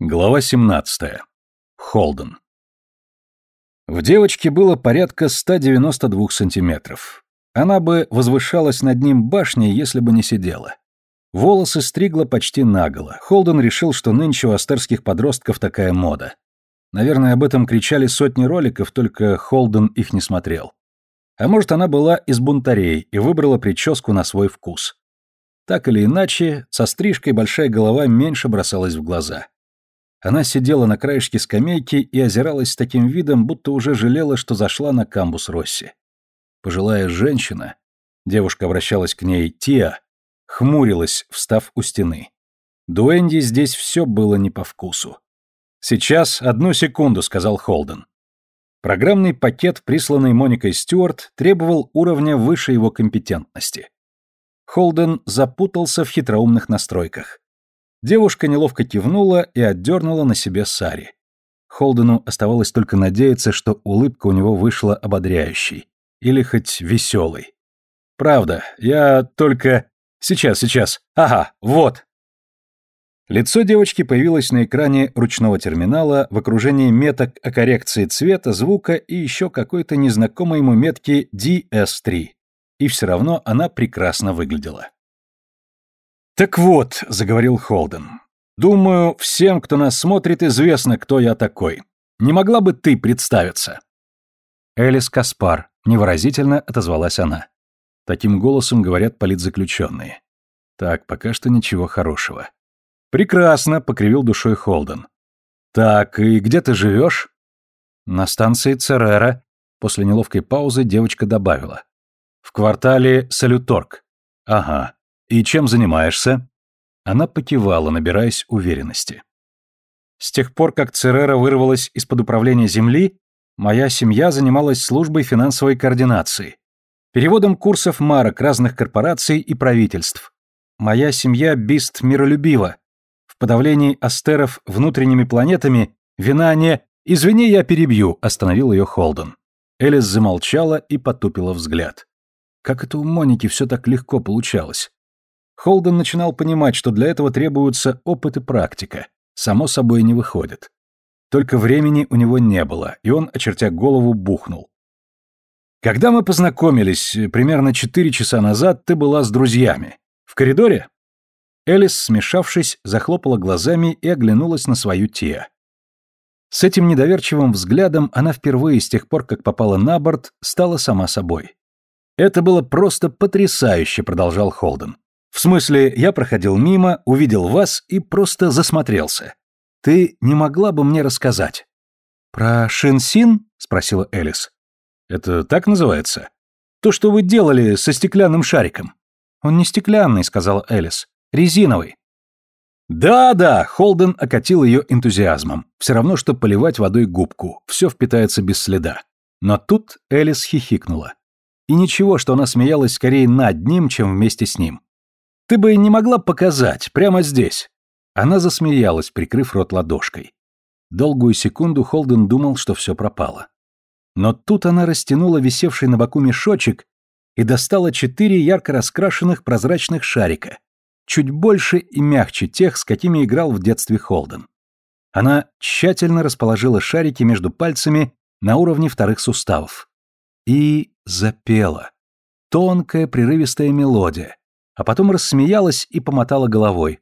Глава 17. Холден. В девочке было порядка 192 сантиметров. Она бы возвышалась над ним башней, если бы не сидела. Волосы стригла почти наголо. Холден решил, что нынче у астерских подростков такая мода. Наверное, об этом кричали сотни роликов, только Холден их не смотрел. А может, она была из бунтарей и выбрала прическу на свой вкус. Так или иначе, со стрижкой большая голова меньше бросалась в глаза. Она сидела на краешке скамейки и озиралась с таким видом, будто уже жалела, что зашла на камбус Росси. Пожилая женщина, девушка обращалась к ней Тиа, хмурилась, встав у стены. Дуэнди здесь все было не по вкусу. «Сейчас, одну секунду», — сказал Холден. Программный пакет, присланный Моникой Стюарт, требовал уровня выше его компетентности. Холден запутался в хитроумных настройках. Девушка неловко кивнула и отдернула на себе Сари. Холдену оставалось только надеяться, что улыбка у него вышла ободряющей. Или хоть веселой. «Правда, я только... Сейчас, сейчас. Ага, вот!» Лицо девочки появилось на экране ручного терминала в окружении меток о коррекции цвета, звука и еще какой-то незнакомой ему метки DS3. И все равно она прекрасно выглядела. «Так вот», — заговорил Холден, — «думаю, всем, кто нас смотрит, известно, кто я такой. Не могла бы ты представиться?» Элис Каспар, невыразительно отозвалась она. Таким голосом говорят политзаключенные. Так, пока что ничего хорошего. «Прекрасно», — покривил душой Холден. «Так, и где ты живешь?» «На станции Церера», — после неловкой паузы девочка добавила. «В квартале Салюторг». «Ага. «И чем занимаешься?» Она покивала, набираясь уверенности. С тех пор, как Церера вырвалась из-под управления земли, моя семья занималась службой финансовой координации, переводом курсов марок разных корпораций и правительств. Моя семья бист миролюбива. В подавлении астеров внутренними планетами вина не... «Извини, я перебью», — остановил ее Холден. Элис замолчала и потупила взгляд. Как это у Моники все так легко получалось? Холден начинал понимать, что для этого требуются опыт и практика. Само собой не выходит. Только времени у него не было, и он, очертя голову, бухнул. «Когда мы познакомились, примерно четыре часа назад, ты была с друзьями. В коридоре?» Элис, смешавшись, захлопала глазами и оглянулась на свою Тиа. С этим недоверчивым взглядом она впервые с тех пор, как попала на борт, стала сама собой. «Это было просто потрясающе», — продолжал Холден. В смысле, я проходил мимо, увидел вас и просто засмотрелся. Ты не могла бы мне рассказать? Про Шинсин? спросила Элис. Это так называется? То, что вы делали со стеклянным шариком. Он не стеклянный, сказала Элис. Резиновый. Да-да, Холден окатил ее энтузиазмом. Все равно, что поливать водой губку. Все впитается без следа. Но тут Элис хихикнула. И ничего, что она смеялась скорее над ним, чем вместе с ним. Ты бы не могла показать, прямо здесь. Она засмеялась, прикрыв рот ладошкой. Долгую секунду Холден думал, что все пропало. Но тут она растянула висевший на боку мешочек и достала четыре ярко раскрашенных прозрачных шарика, чуть больше и мягче тех, с какими играл в детстве Холден. Она тщательно расположила шарики между пальцами на уровне вторых суставов. И запела. Тонкая прерывистая мелодия, а потом рассмеялась и помотала головой.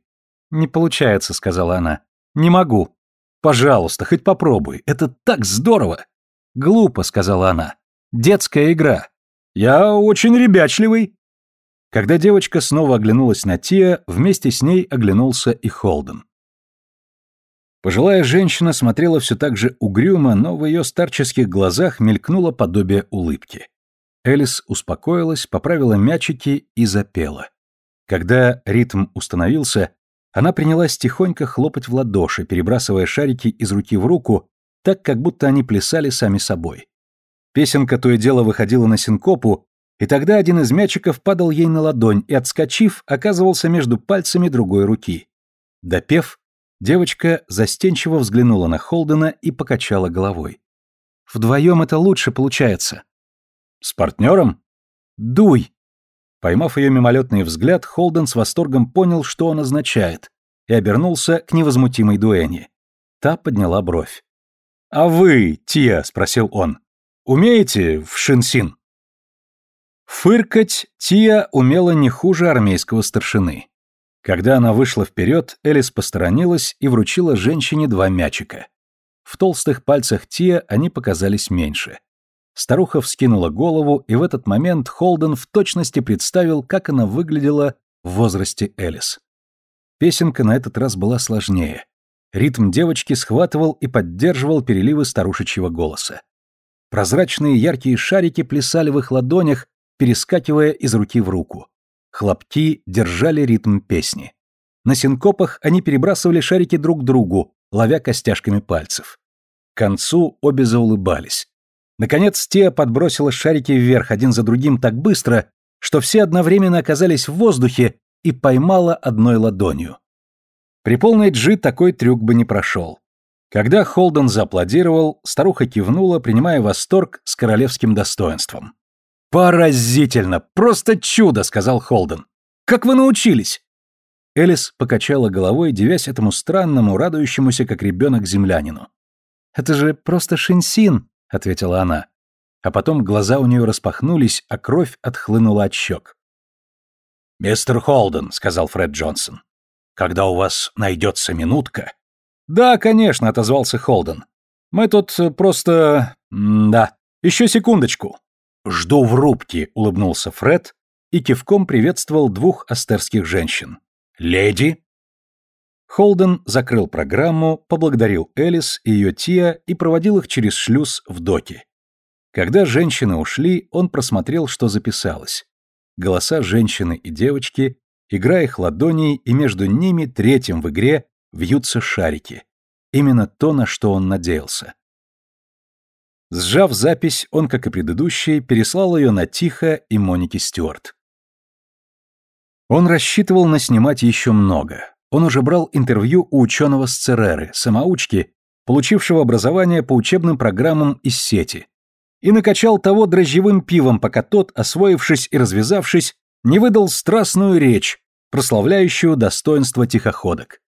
«Не получается», — сказала она. «Не могу». «Пожалуйста, хоть попробуй. Это так здорово!» «Глупо», — сказала она. «Детская игра. Я очень ребячливый». Когда девочка снова оглянулась на Тия, вместе с ней оглянулся и Холден. Пожилая женщина смотрела все так же угрюмо, но в ее старческих глазах мелькнуло подобие улыбки. Элис успокоилась, поправила мячики и запела. Когда ритм установился, она принялась тихонько хлопать в ладоши, перебрасывая шарики из руки в руку, так, как будто они плясали сами собой. Песенка то и дело выходила на синкопу, и тогда один из мячиков падал ей на ладонь и, отскочив, оказывался между пальцами другой руки. Допев, девочка застенчиво взглянула на Холдена и покачала головой. «Вдвоем это лучше получается». «С партнером?» «Дуй!» Поймав ее мимолетный взгляд, Холден с восторгом понял, что он означает, и обернулся к невозмутимой Дуэни. Та подняла бровь. «А вы, Тия?» — спросил он. «Умеете в шинсин?» Фыркать Тия умела не хуже армейского старшины. Когда она вышла вперед, Элис посторонилась и вручила женщине два мячика. В толстых пальцах Тия они показались меньше. Старуха вскинула голову, и в этот момент Холден в точности представил, как она выглядела в возрасте Элис. Песенка на этот раз была сложнее. Ритм девочки схватывал и поддерживал переливы старушечьего голоса. Прозрачные яркие шарики плясали в их ладонях, перескакивая из руки в руку. Хлопки держали ритм песни. На синкопах они перебрасывали шарики друг к другу, ловя костяшками пальцев. К концу обе заулыбались. Наконец Теа подбросила шарики вверх один за другим так быстро, что все одновременно оказались в воздухе и поймала одной ладонью. При полной джи такой трюк бы не прошел. Когда Холден зааплодировал, старуха кивнула, принимая восторг с королевским достоинством. «Поразительно! Просто чудо!» — сказал Холден. «Как вы научились?» Элис покачала головой, девясь этому странному, радующемуся, как ребенок, землянину. «Это же просто шинсин», — ответила она. А потом глаза у нее распахнулись, а кровь отхлынула от щек. «Мистер Холден», — сказал Фред Джонсон, — «когда у вас найдется минутка...» «Да, конечно», — отозвался Холден. «Мы тут просто... да. Еще секундочку». «Жду в рубке», — улыбнулся Фред и кивком приветствовал двух астерских женщин. «Леди?» Холден закрыл программу, поблагодарил Элис и ее Тия и проводил их через шлюз в доки. Когда женщины ушли, он просмотрел, что записалось. Голоса женщины и девочки, игра их ладоней, и между ними третьим в игре вьются шарики. Именно то, на что он надеялся. Сжав запись, он, как и предыдущие, переслал ее на Тихо и Моники Стюарт. Он рассчитывал наснимать еще много. Он уже брал интервью у ученого с Цереры, самоучки, получившего образование по учебным программам из сети, и накачал того дрожжевым пивом, пока тот, освоившись и развязавшись, не выдал страстную речь, прославляющую достоинство тихоходок.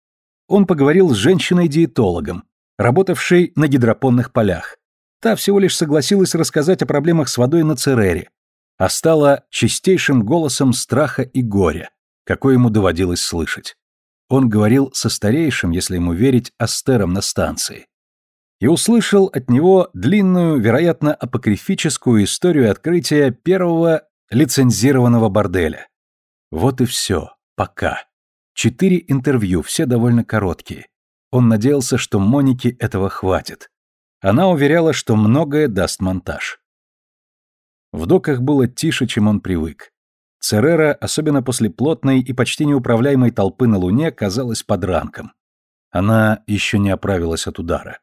Он поговорил с женщиной-диетологом, работавшей на гидропонных полях, Та всего лишь согласилась рассказать о проблемах с водой на Церере, а стала чистейшим голосом страха и горя, какой ему доводилось слышать. Он говорил со старейшим, если ему верить, астером на станции. И услышал от него длинную, вероятно, апокрифическую историю открытия первого лицензированного борделя. Вот и все. Пока. Четыре интервью, все довольно короткие. Он надеялся, что Монике этого хватит. Она уверяла, что многое даст монтаж. В доках было тише, чем он привык. Церера, особенно после плотной и почти неуправляемой толпы на Луне, казалась подранком. Она еще не оправилась от удара.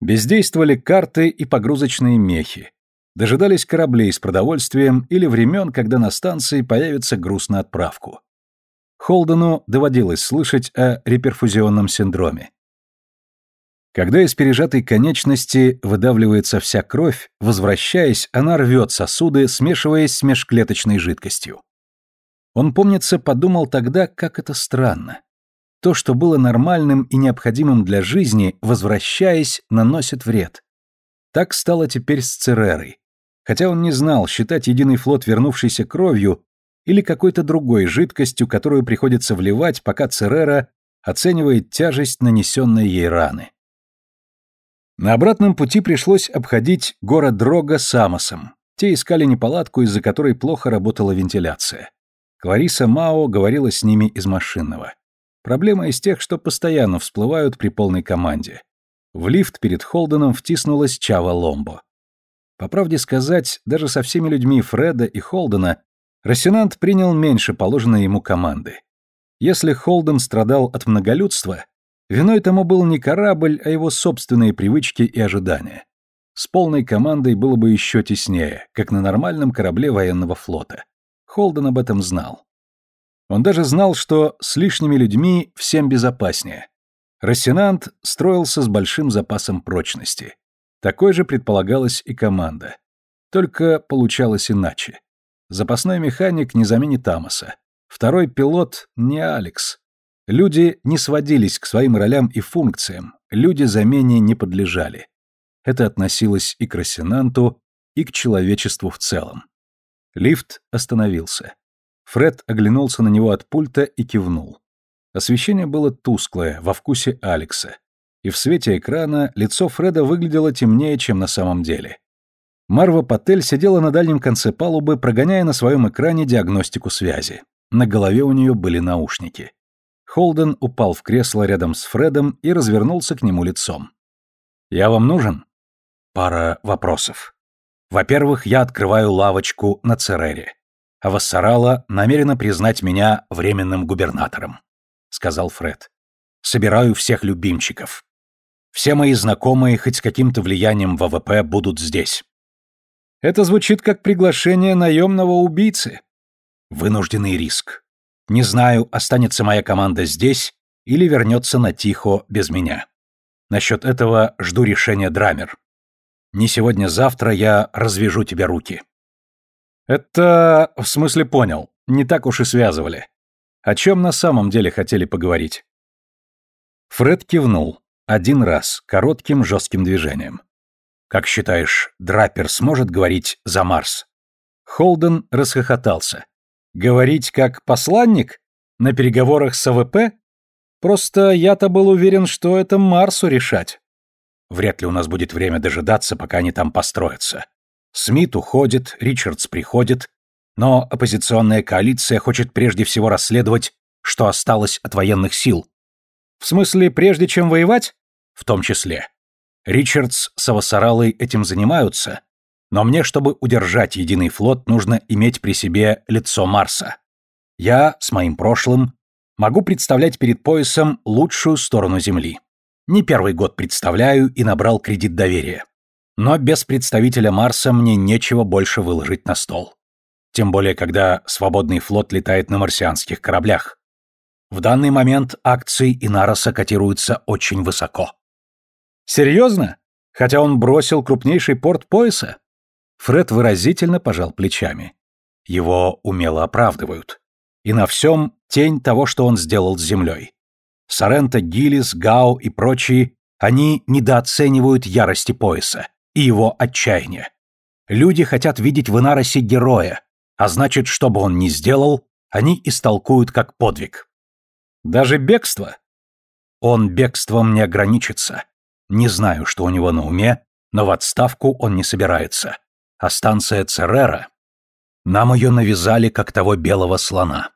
Бездействовали карты и погрузочные мехи. Дожидались кораблей с продовольствием или времен, когда на станции появится груз на отправку. Холдену доводилось слышать о реперфузионном синдроме. Когда из пережатой конечности выдавливается вся кровь, возвращаясь, она рвет сосуды, смешиваясь с межклеточной жидкостью. Он, помнится, подумал тогда, как это странно. То, что было нормальным и необходимым для жизни, возвращаясь, наносит вред. Так стало теперь с Церерой. Хотя он не знал, считать единый флот вернувшейся кровью или какой-то другой жидкостью, которую приходится вливать, пока Церера оценивает тяжесть нанесенной ей раны. На обратном пути пришлось обходить город Дрога с Амосом. Те искали неполадку, из-за которой плохо работала вентиляция. Клариса Мао говорила с ними из машинного. Проблема из тех, что постоянно всплывают при полной команде. В лифт перед Холденом втиснулась Чава Ломбо. По правде сказать, даже со всеми людьми Фреда и Холдена Рассенант принял меньше положенной ему команды. Если Холден страдал от многолюдства, Виной тому был не корабль, а его собственные привычки и ожидания. С полной командой было бы еще теснее, как на нормальном корабле военного флота. Холден об этом знал. Он даже знал, что с лишними людьми всем безопаснее. Рассенант строился с большим запасом прочности. Такой же предполагалась и команда. Только получалось иначе. Запасной механик не заменит Амоса. Второй пилот не Алекс. Люди не сводились к своим ролям и функциям, люди замене не подлежали. Это относилось и к Рассенанту, и к человечеству в целом. Лифт остановился. Фред оглянулся на него от пульта и кивнул. Освещение было тусклое, во вкусе Алекса, и в свете экрана лицо Фреда выглядело темнее, чем на самом деле. Марва Патель сидела на дальнем конце палубы, прогоняя на своем экране диагностику связи. На голове у нее были наушники. Холден упал в кресло рядом с Фредом и развернулся к нему лицом. «Я вам нужен?» Пара вопросов. Во-первых, я открываю лавочку на Церере. А Вассарала намерена признать меня временным губернатором, сказал Фред. Собираю всех любимчиков. Все мои знакомые хоть с каким-то влиянием в ВВП будут здесь. Это звучит как приглашение наемного убийцы. Вынужденный риск. Не знаю, останется моя команда здесь или вернется на Тихо без меня. Насчет этого жду решения Драмер. Не сегодня-завтра я развяжу тебе руки. Это, в смысле, понял. Не так уж и связывали. О чем на самом деле хотели поговорить? Фред кивнул. Один раз, коротким жестким движением. Как считаешь, Драпер сможет говорить за Марс? Холден расхохотался. Говорить как посланник? На переговорах с АВП? Просто я-то был уверен, что это Марсу решать. Вряд ли у нас будет время дожидаться, пока они там построятся. Смит уходит, Ричардс приходит, но оппозиционная коалиция хочет прежде всего расследовать, что осталось от военных сил. В смысле, прежде чем воевать? В том числе. Ричардс с Авасаралой этим занимаются, но мне, чтобы удержать единый флот, нужно иметь при себе лицо Марса. Я, с моим прошлым, могу представлять перед поясом лучшую сторону Земли. Не первый год представляю и набрал кредит доверия. Но без представителя Марса мне нечего больше выложить на стол. Тем более, когда свободный флот летает на марсианских кораблях. В данный момент акции Инароса котируются очень высоко. Серьезно? Хотя он бросил крупнейший порт пояса? Фред выразительно пожал плечами. Его умело оправдывают. И на всем тень того, что он сделал с землей. Соренто, Гиллис, Гао и прочие, они недооценивают ярости пояса и его отчаяние. Люди хотят видеть в Инаросе героя, а значит, что бы он ни сделал, они истолкуют как подвиг. Даже бегство? Он бегством не ограничится. Не знаю, что у него на уме, но в отставку он не собирается а станция Церера... Нам ее навязали, как того белого слона.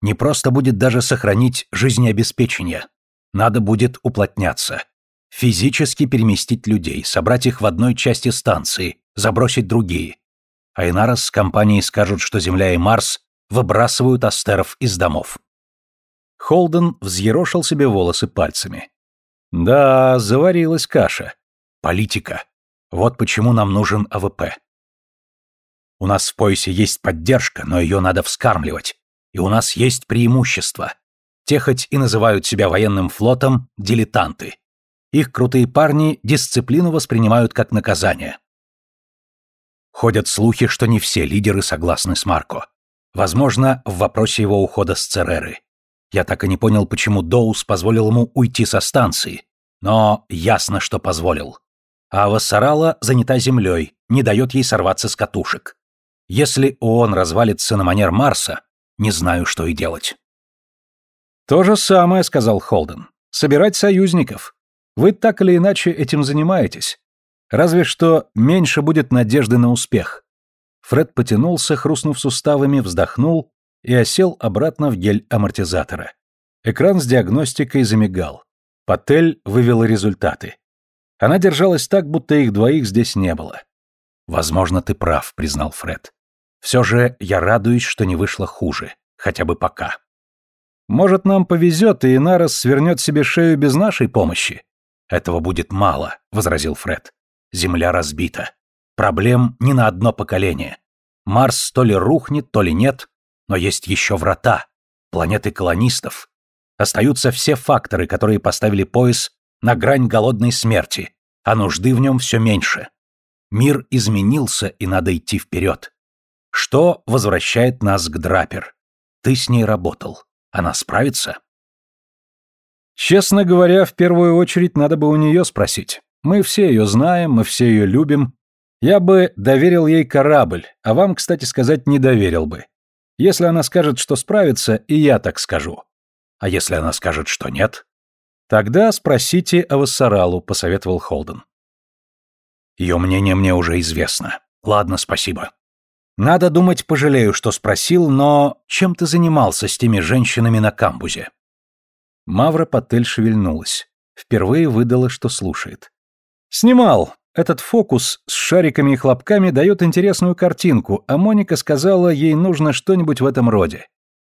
Не просто будет даже сохранить жизнеобеспечение. Надо будет уплотняться. Физически переместить людей, собрать их в одной части станции, забросить другие. А Инарос с компанией скажут, что Земля и Марс выбрасывают астеров из домов. Холден взъерошил себе волосы пальцами. Да, заварилась каша. Политика. Вот почему нам нужен АВП. У нас в поясе есть поддержка, но ее надо вскармливать. И у нас есть преимущество. Те хоть и называют себя военным флотом, дилетанты. Их крутые парни дисциплину воспринимают как наказание. Ходят слухи, что не все лидеры согласны с Марко. Возможно, в вопросе его ухода с Цереры. Я так и не понял, почему Доус позволил ему уйти со станции. Но ясно, что позволил. А Вассарала занята землей, не дает ей сорваться с катушек. Если ООН развалится на манер Марса, не знаю, что и делать. То же самое, сказал Холден. Собирать союзников. Вы так или иначе этим занимаетесь. Разве что меньше будет надежды на успех. Фред потянулся, хрустнув суставами, вздохнул и осел обратно в гель амортизатора. Экран с диагностикой замигал. Патель вывела результаты. Она держалась так, будто их двоих здесь не было. «Возможно, ты прав», — признал Фред. «Все же я радуюсь, что не вышло хуже, хотя бы пока». «Может, нам повезет, и Инарос свернет себе шею без нашей помощи?» «Этого будет мало», — возразил Фред. «Земля разбита. Проблем не на одно поколение. Марс то ли рухнет, то ли нет, но есть еще врата, планеты колонистов. Остаются все факторы, которые поставили пояс на грань голодной смерти, а нужды в нем все меньше. Мир изменился, и надо идти вперед. Что возвращает нас к Драпер? Ты с ней работал. Она справится? Честно говоря, в первую очередь надо бы у нее спросить. Мы все ее знаем, мы все ее любим. Я бы доверил ей корабль, а вам, кстати сказать, не доверил бы. Если она скажет, что справится, и я так скажу. А если она скажет, что нет? Тогда спросите о Вассаралу, посоветовал Холден. Ее мнение мне уже известно. Ладно, спасибо. Надо думать, пожалею, что спросил, но чем ты занимался с теми женщинами на камбузе? Мавра Патель шевельнулась. Впервые выдала, что слушает. Снимал. Этот фокус с шариками и хлопками дает интересную картинку, а Моника сказала, ей нужно что-нибудь в этом роде.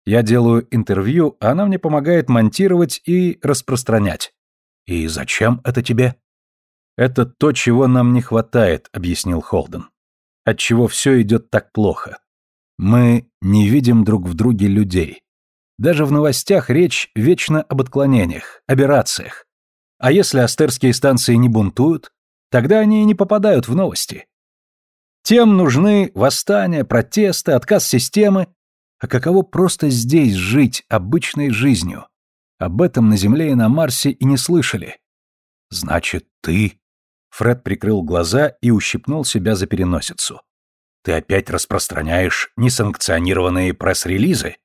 Я делаю интервью, а она мне помогает монтировать и распространять. И зачем это тебе? Это то, чего нам не хватает, объяснил Холден. Отчего все идет так плохо. Мы не видим друг в друге людей. Даже в новостях речь вечно об отклонениях, аберрациях. А если астерские станции не бунтуют, тогда они и не попадают в новости. Тем нужны восстания, протесты, отказ системы. А каково просто здесь жить обычной жизнью? Об этом на Земле и на Марсе и не слышали. Значит, ты... Фред прикрыл глаза и ущипнул себя за переносицу. Ты опять распространяешь несанкционированные пресс-релизы?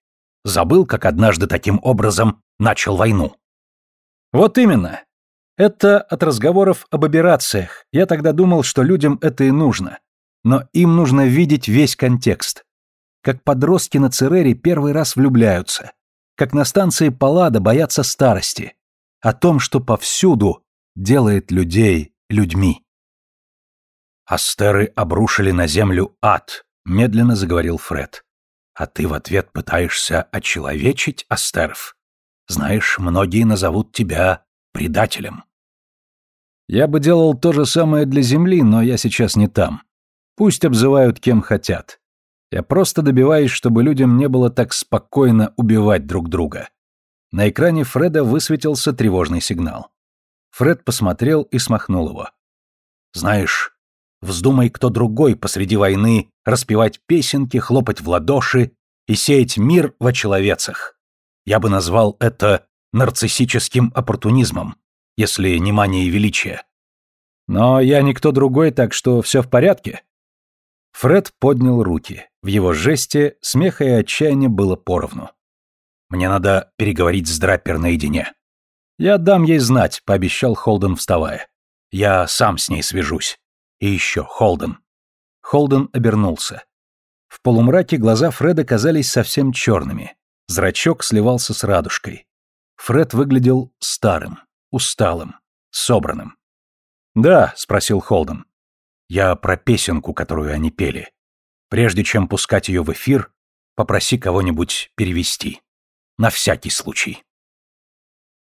Забыл, как однажды таким образом начал войну? Вот именно. Это от разговоров об операциях. Я тогда думал, что людям это и нужно. Но им нужно видеть весь контекст. Как подростки на Церере первый раз влюбляются. Как на станции Паллада боятся старости. О том, что повсюду делает людей людьми. «Астеры обрушили на землю ад», — медленно заговорил Фред. «А ты в ответ пытаешься очеловечить Астеров. Знаешь, многие назовут тебя предателем». Я бы делал то же самое для Земли, но я сейчас не там. Пусть обзывают кем хотят. Я просто добиваюсь, чтобы людям не было так спокойно убивать друг друга. На экране Фреда высветился тревожный сигнал. Фред посмотрел и смахнул его. «Знаешь, вздумай кто другой посреди войны распевать песенки, хлопать в ладоши и сеять мир во человецах. Я бы назвал это нарциссическим оппортунизмом если не мания величия. Но я никто другой, так что все в порядке. Фред поднял руки. В его жесте смеха и отчаяния было поровну. Мне надо переговорить с Драппер наедине. Я дам ей знать, пообещал Холден, вставая. Я сам с ней свяжусь. И еще, Холден. Холден обернулся. В полумраке глаза Фреда казались совсем черными. Зрачок сливался с радужкой. Фред выглядел старым усталым, собранным. «Да», — спросил Холден. «Я про песенку, которую они пели. Прежде чем пускать ее в эфир, попроси кого-нибудь перевести. На всякий случай».